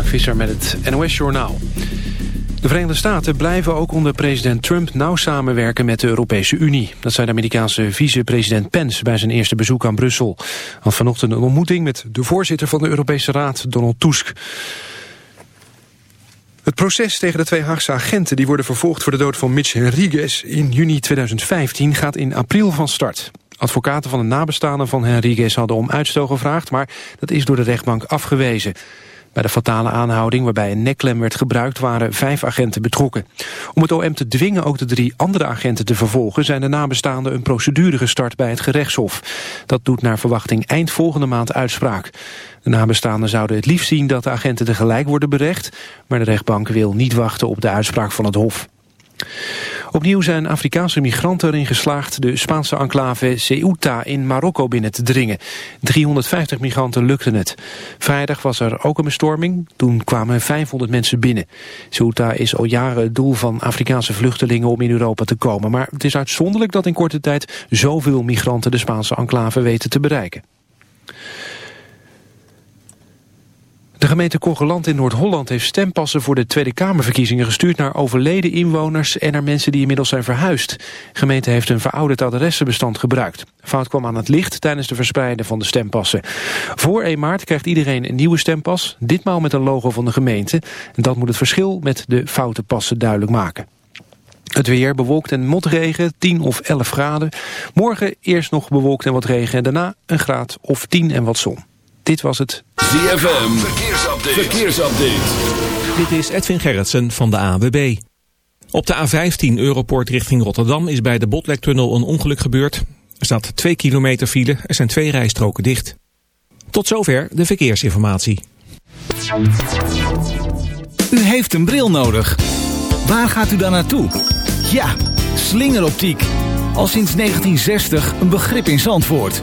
Mark Visser met het NOS-journaal. De Verenigde Staten blijven ook onder president Trump nauw samenwerken met de Europese Unie. Dat zei de Amerikaanse vice-president Pence bij zijn eerste bezoek aan Brussel. Had vanochtend een ontmoeting met de voorzitter van de Europese Raad, Donald Tusk. Het proces tegen de twee Haagse agenten die worden vervolgd voor de dood van Mitch Henriquez in juni 2015 gaat in april van start. Advocaten van de nabestaanden van Henriquez hadden om uitstel gevraagd, maar dat is door de rechtbank afgewezen. Bij de fatale aanhouding waarbij een nekklem werd gebruikt waren vijf agenten betrokken. Om het OM te dwingen ook de drie andere agenten te vervolgen zijn de nabestaanden een procedure gestart bij het gerechtshof. Dat doet naar verwachting eind volgende maand uitspraak. De nabestaanden zouden het liefst zien dat de agenten tegelijk worden berecht, maar de rechtbank wil niet wachten op de uitspraak van het hof. Opnieuw zijn Afrikaanse migranten erin geslaagd de Spaanse enclave Ceuta in Marokko binnen te dringen. 350 migranten lukten het. Vrijdag was er ook een bestorming. Toen kwamen 500 mensen binnen. Ceuta is al jaren het doel van Afrikaanse vluchtelingen om in Europa te komen. Maar het is uitzonderlijk dat in korte tijd zoveel migranten de Spaanse enclave weten te bereiken. De gemeente Kogeland in Noord-Holland heeft stempassen voor de Tweede Kamerverkiezingen gestuurd naar overleden inwoners en naar mensen die inmiddels zijn verhuisd. De gemeente heeft een verouderd adressenbestand gebruikt. Fout kwam aan het licht tijdens de verspreiden van de stempassen. Voor 1 maart krijgt iedereen een nieuwe stempas, ditmaal met een logo van de gemeente. En dat moet het verschil met de foute passen duidelijk maken. Het weer bewolkt en motregen, 10 of 11 graden. Morgen eerst nog bewolkt en wat regen en daarna een graad of 10 en wat zon. Dit was het ZFM, verkeersupdate. verkeersupdate. Dit is Edwin Gerritsen van de AWB. Op de A15 Europort richting Rotterdam is bij de Botlektunnel een ongeluk gebeurd. Er staat 2 kilometer file, er zijn twee rijstroken dicht. Tot zover de verkeersinformatie. U heeft een bril nodig. Waar gaat u dan naartoe? Ja, slingeroptiek. Al sinds 1960 een begrip in Zandvoort.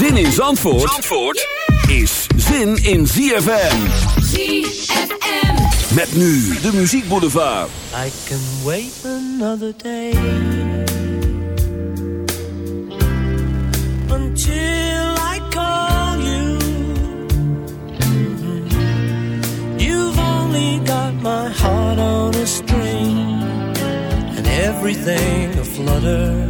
Zin in Zandvoort, Zandvoort is zin in ZFM. ZFM. Met nu de Muziek Boulevard. I can wait another day. Until I call you. You've only got my heart on a string. And everything aflutter.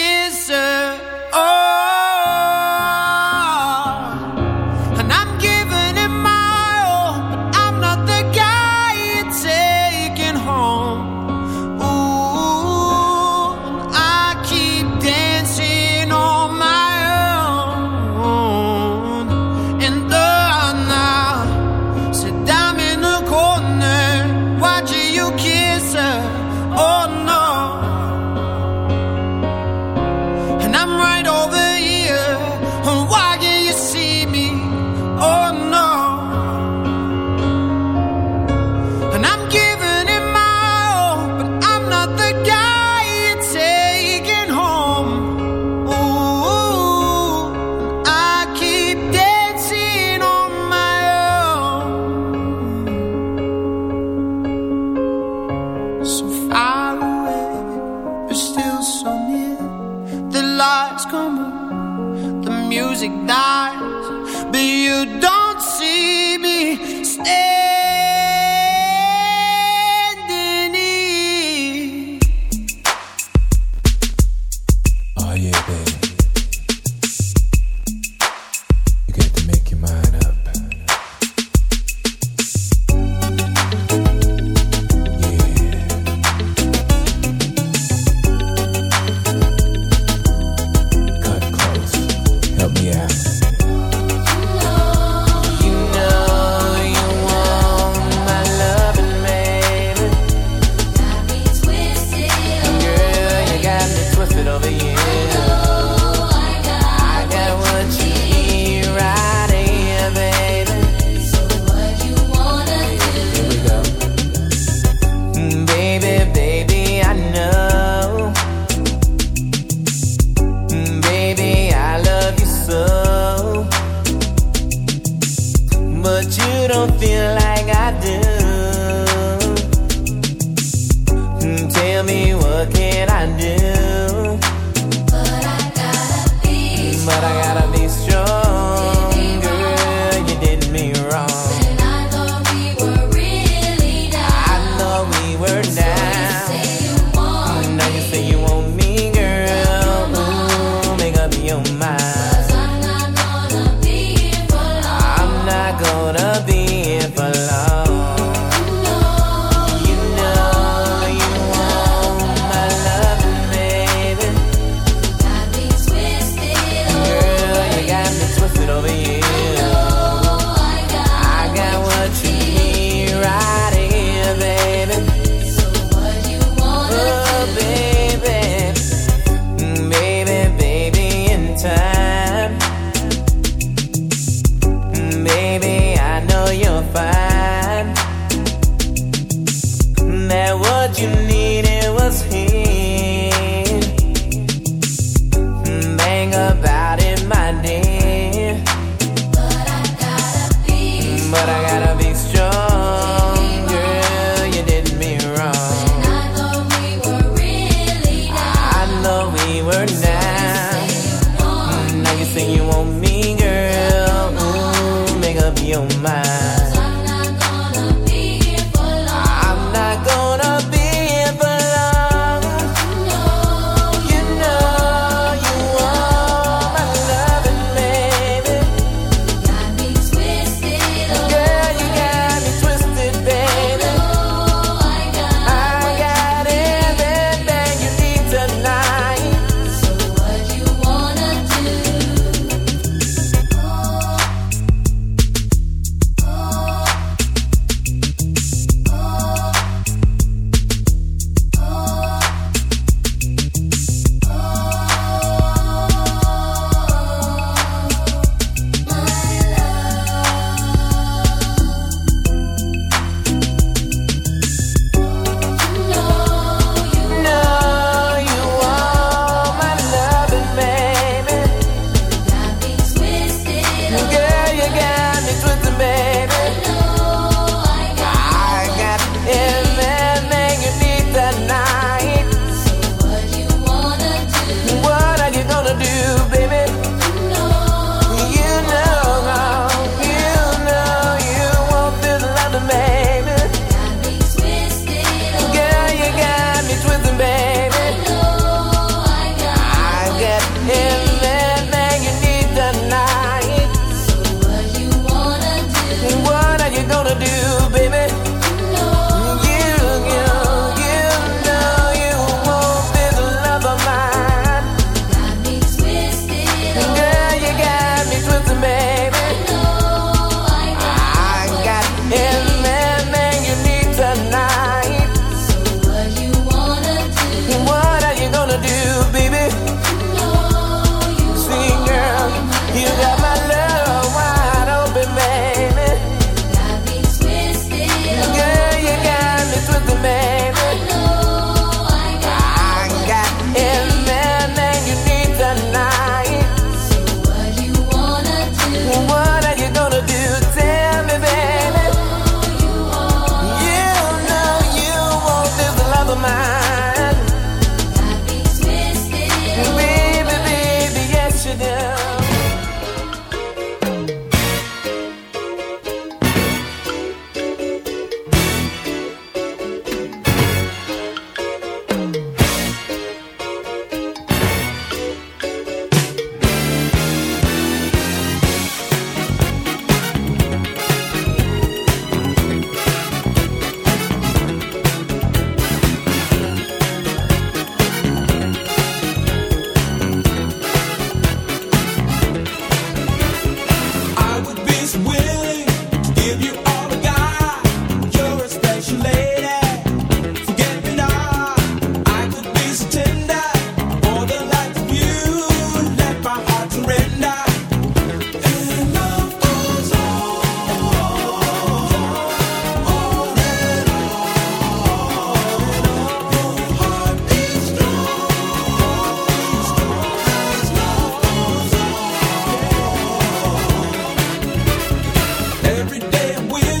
but I gotta be strong.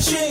friendship.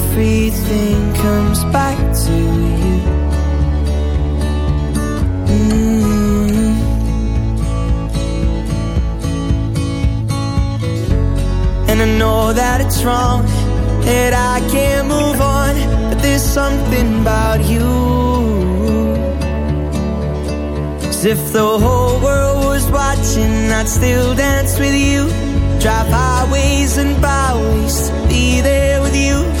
comes back to you. Mm. And I know that it's wrong, that I can't move on, but there's something about you. As if the whole world was watching, I'd still dance with you. Drive highways and byways to be there with you.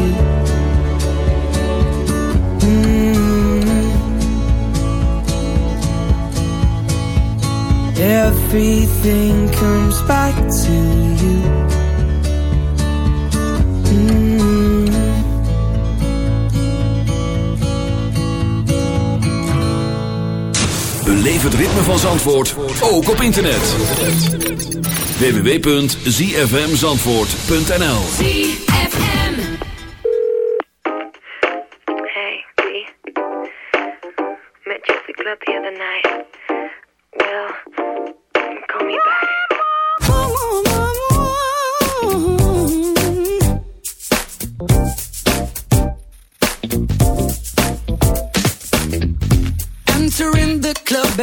Everything comes back to you. Mm. Beleef het ritme van Zandvoort, ook op internet. www.zfmzandvoort.nl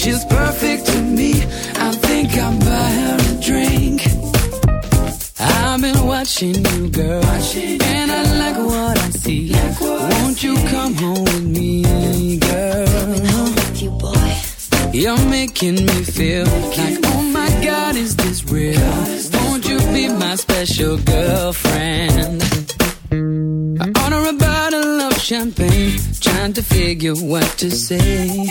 She's perfect to me. I think I'll buy her a drink. I've been watching you, girl, watching you and I like what I see. Like what Won't I you see. come home with me, girl? Coming home with you, boy. You're making me feel making like, me oh my feel. God, is this real? God, is Won't you real? be my special girlfriend? I order a bottle of champagne, trying to figure what to say.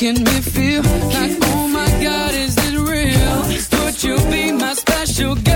making me feel like, oh my God, is this real? Would you be my special girl?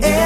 See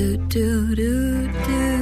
do do do do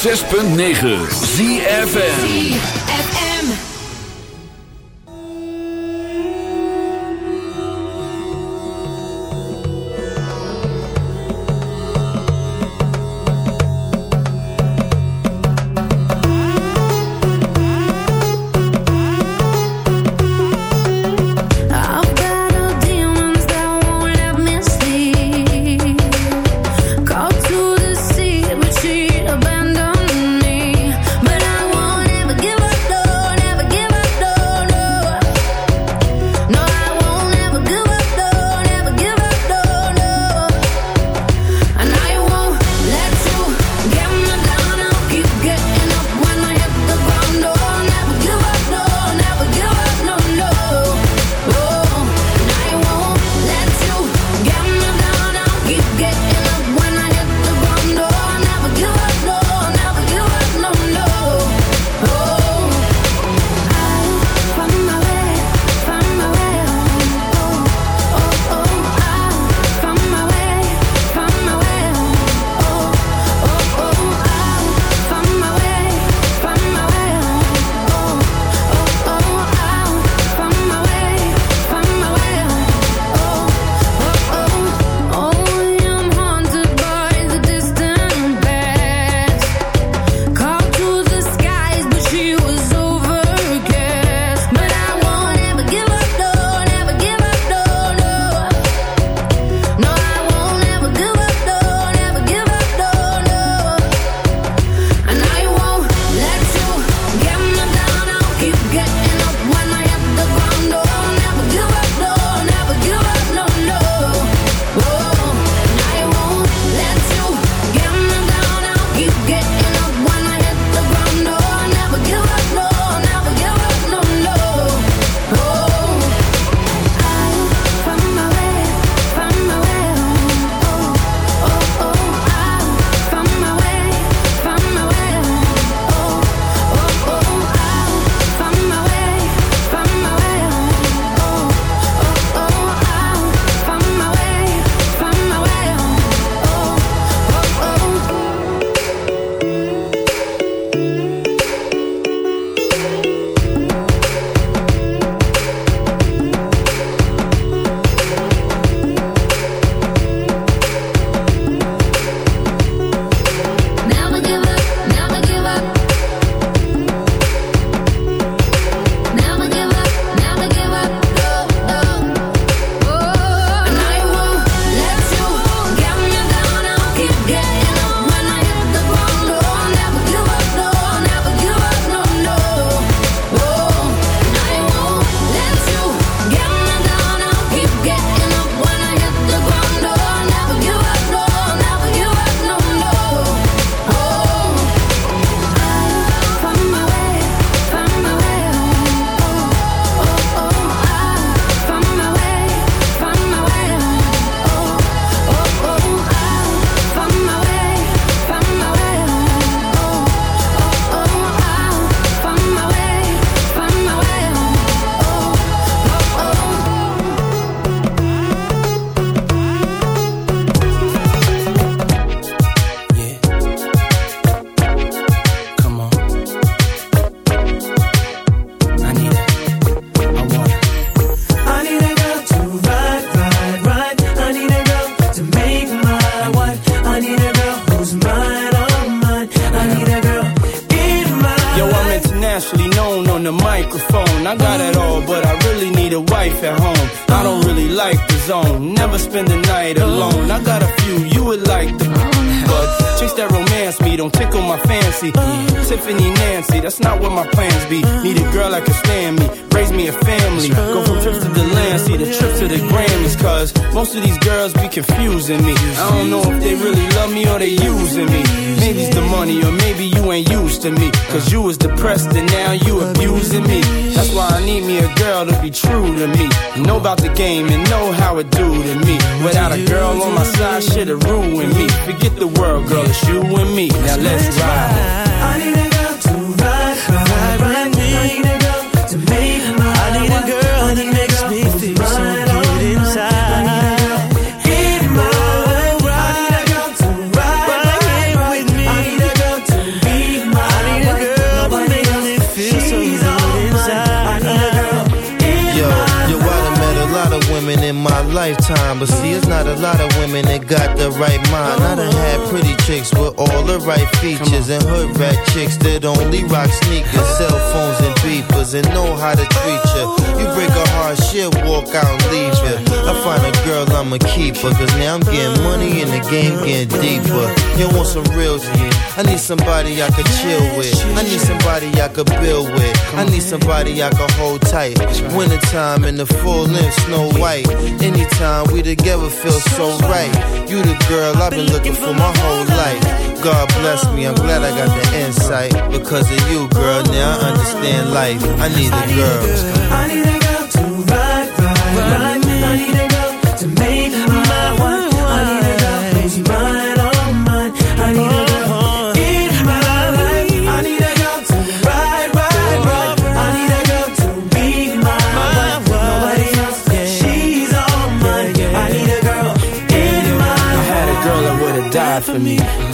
106.9 ZFN pressed now I'm a keeper. Cause now I'm getting money and the game getting deeper. You want some real shit? I need somebody I could chill with. I need somebody I could build with. I need somebody I could hold tight. Wintertime in the full length, Snow White. Anytime we together feel so right. You the girl I've been looking for my whole life. God bless me, I'm glad I got the insight. Because of you, girl, now I understand life. I need a girl. I need a girl.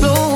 Blow